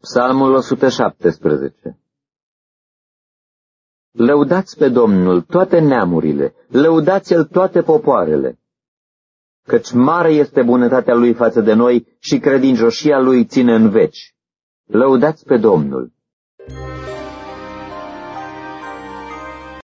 Psalmul 117 Lăudați pe Domnul toate neamurile, lăudați-L toate popoarele, căci mare este bunătatea Lui față de noi și credincioșia Lui ține în veci. Lăudați pe Domnul!